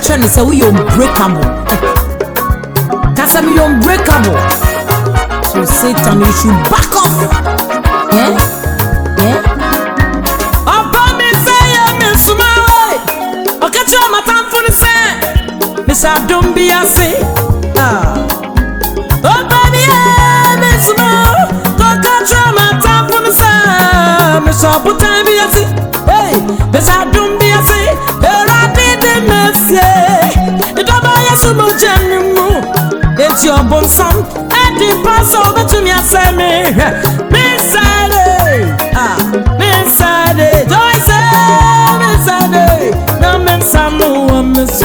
kyerɛ ne sɛ woyɛ unbreakable kasa mi yɛ unbreakable so satan you should back off. Eh? Eh? ọba mi fẹ́ yẹ mi sùnmọ́ ọ̀kẹ́ tí ọmọ tá ń fún ní sẹ́ẹ̀. Mr. ah. Oh, baby, Miss Mo, go control my time for me, sir. Mr. Butambiasi. Hey, Mr. Dumbiasi. There I did the mercy. The double yes, mo genumu. It's your bonson. Eddie pass over to me, I say me. Miss Saturday. Ah, Miss Saturday. Joyce, Miss Saturday. Now, Miss Samu, Miss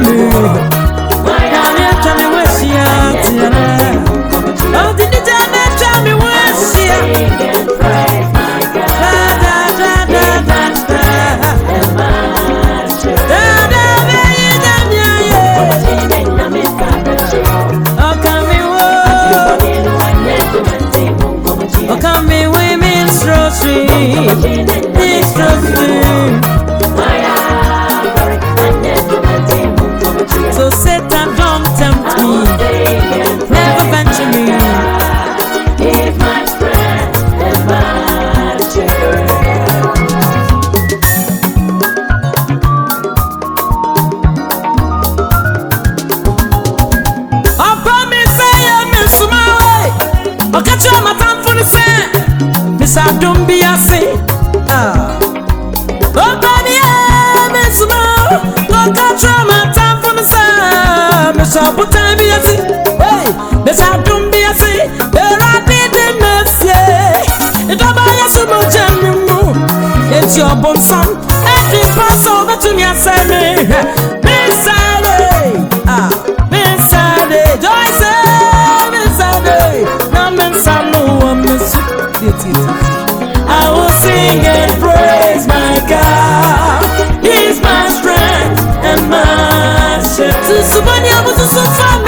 绿。Don't Don't be a sin, Oh baby, adom bi ase ọbani ẹ mẹsùmọ lọkà tí a máa ta fún mi sá mẹsà bùtà bi ase mẹsà adom bi ase ẹrọ adídé mẹsẹ ìdọba yẹsù mọ It's your mú etí ọbọ nsọ ẹdín pọsọ ọbẹ tún yà sẹmi. Subaneamos o sofá